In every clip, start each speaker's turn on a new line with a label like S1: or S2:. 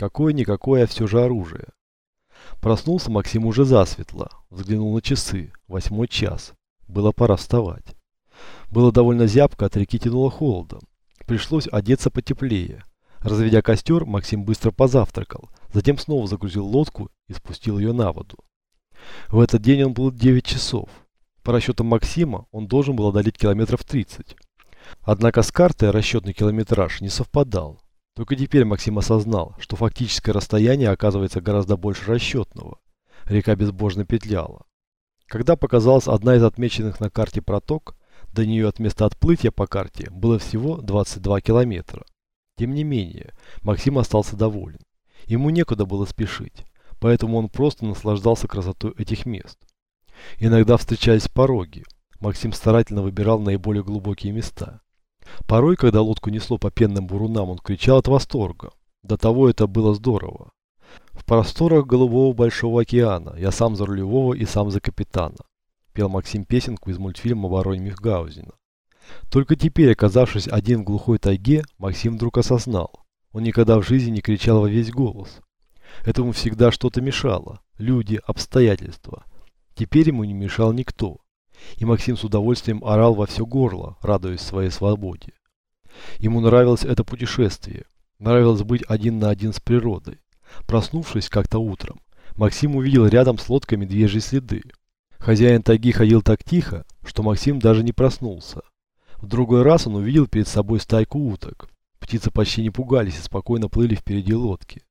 S1: Какое-никакое, а все же оружие. Проснулся Максим уже засветло. Взглянул на часы. Восьмой час. Было пора вставать. Было довольно зябко, от реки тянуло холодом. Пришлось одеться потеплее. Разведя костер, Максим быстро позавтракал. Затем снова загрузил лодку и спустил ее на воду. В этот день он был 9 часов. По расчетам Максима, он должен был одолеть километров 30. Однако с картой расчетный километраж не совпадал. Только теперь Максим осознал, что фактическое расстояние оказывается гораздо больше расчетного. Река безбожно петляла. Когда показалась одна из отмеченных на карте проток, до нее от места отплытия по карте было всего 22 километра. Тем не менее, Максим остался доволен. Ему некуда было спешить, поэтому он просто наслаждался красотой этих мест. Иногда встречались пороги. Максим старательно выбирал наиболее глубокие места. Порой, когда лодку несло по пенным бурунам, он кричал от восторга. До того это было здорово. В просторах голубого большого океана я сам за рулевого и сам за капитана. Пел Максим песенку из мультфильма «Воронь Михгаузена». Только теперь, оказавшись один в глухой тайге, Максим вдруг осознал. Он никогда в жизни не кричал во весь голос. Этому всегда что-то мешало. Люди, обстоятельства. Теперь ему не мешал никто. И Максим с удовольствием орал во все горло, радуясь своей свободе. Ему нравилось это путешествие. Нравилось быть один на один с природой. Проснувшись как-то утром, Максим увидел рядом с лодкой медвежьи следы. Хозяин тайги ходил так тихо, что Максим даже не проснулся. В другой раз он увидел перед собой стайку уток. Птицы почти не пугались и спокойно плыли впереди лодки.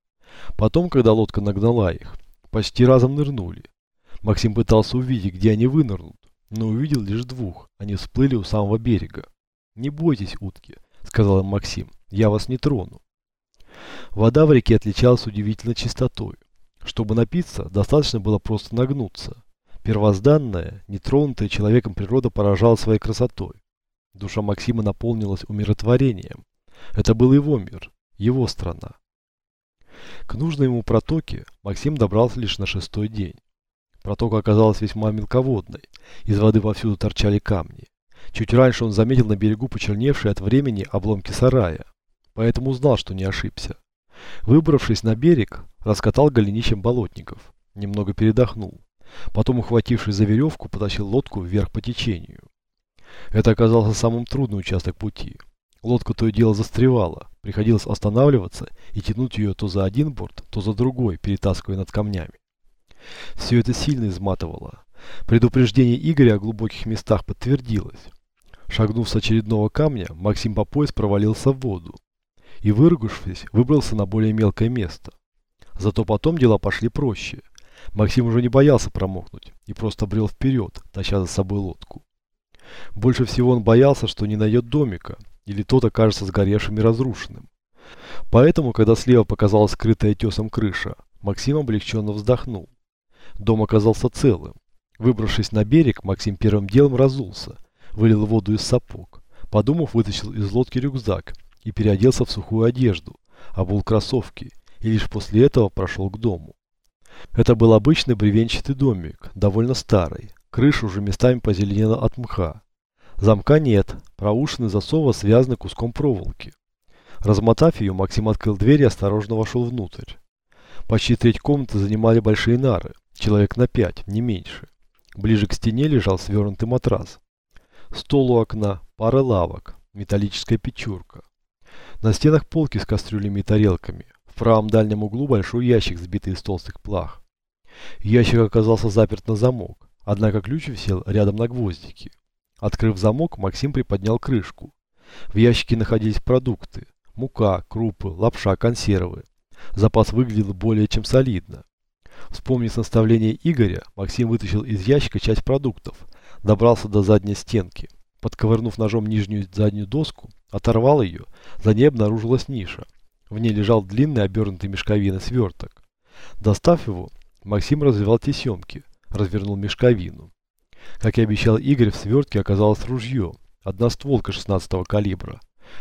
S1: Потом, когда лодка нагнала их, почти разом нырнули. Максим пытался увидеть, где они вынырнут, но увидел лишь двух. Они всплыли у самого берега. «Не бойтесь, утки», — сказал им Максим, — «я вас не трону». Вода в реке отличалась удивительной чистотой. Чтобы напиться, достаточно было просто нагнуться. Первозданная, нетронутая человеком природа поражала своей красотой. Душа Максима наполнилась умиротворением. Это был его мир, его страна. К нужной ему протоке Максим добрался лишь на шестой день. Протока оказалась весьма мелководной, из воды повсюду торчали камни. Чуть раньше он заметил на берегу почерневшие от времени обломки сарая, поэтому узнал, что не ошибся. Выбравшись на берег, раскатал голенищем болотников, немного передохнул. Потом, ухватившись за веревку, потащил лодку вверх по течению. Это оказался самым трудным участок пути. Лодка то и дело застревала, приходилось останавливаться и тянуть ее то за один борт, то за другой, перетаскивая над камнями. Все это сильно изматывало. Предупреждение Игоря о глубоких местах подтвердилось. Шагнув с очередного камня, Максим по пояс провалился в воду. И выругавшись, выбрался на более мелкое место. Зато потом дела пошли проще. Максим уже не боялся промокнуть и просто брел вперед, таща за собой лодку. Больше всего он боялся, что не найдет домика, или тот окажется сгоревшим и разрушенным. Поэтому, когда слева показалась скрытая тесом крыша, Максим облегченно вздохнул. Дом оказался целым. Выбравшись на берег, Максим первым делом разулся, вылил воду из сапог. Подумав, вытащил из лодки рюкзак и переоделся в сухую одежду, обул кроссовки и лишь после этого прошел к дому. Это был обычный бревенчатый домик, довольно старый. Крыша уже местами позеленела от мха. Замка нет, проушины засова связаны куском проволоки. Размотав ее, Максим открыл дверь и осторожно вошел внутрь. Почти треть комнаты занимали большие нары, человек на пять, не меньше. Ближе к стене лежал свернутый матрас. Стол у окна, пара лавок, металлическая печурка. На стенах полки с кастрюлями и тарелками. В правом дальнем углу большой ящик, сбитый из толстых плах. Ящик оказался заперт на замок, однако ключ висел рядом на гвоздике. Открыв замок, Максим приподнял крышку. В ящике находились продукты. Мука, крупы, лапша, консервы. Запас выглядел более чем солидно. Вспомнив наставление Игоря, Максим вытащил из ящика часть продуктов, добрался до задней стенки. Подковырнув ножом нижнюю заднюю доску, оторвал ее, за ней обнаружилась ниша. В ней лежал длинный обернутый мешковиной сверток. Достав его, Максим развивал тесемки, развернул мешковину. Как и обещал Игорь, в свертке оказалось ружье, одна стволка 16 калибра.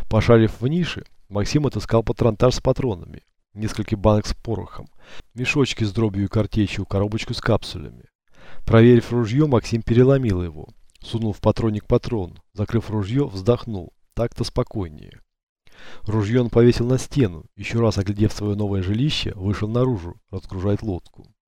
S1: Пошарив в нише, Максим отыскал патронтаж с патронами, несколько банок с порохом, мешочки с дробью и картечью, коробочку с капсулями. Проверив ружье, Максим переломил его, сунул в патронник патрон, закрыв ружье, вздохнул, так-то спокойнее. Ружье он повесил на стену, еще раз оглядев свое новое жилище, вышел наружу, разгружать лодку.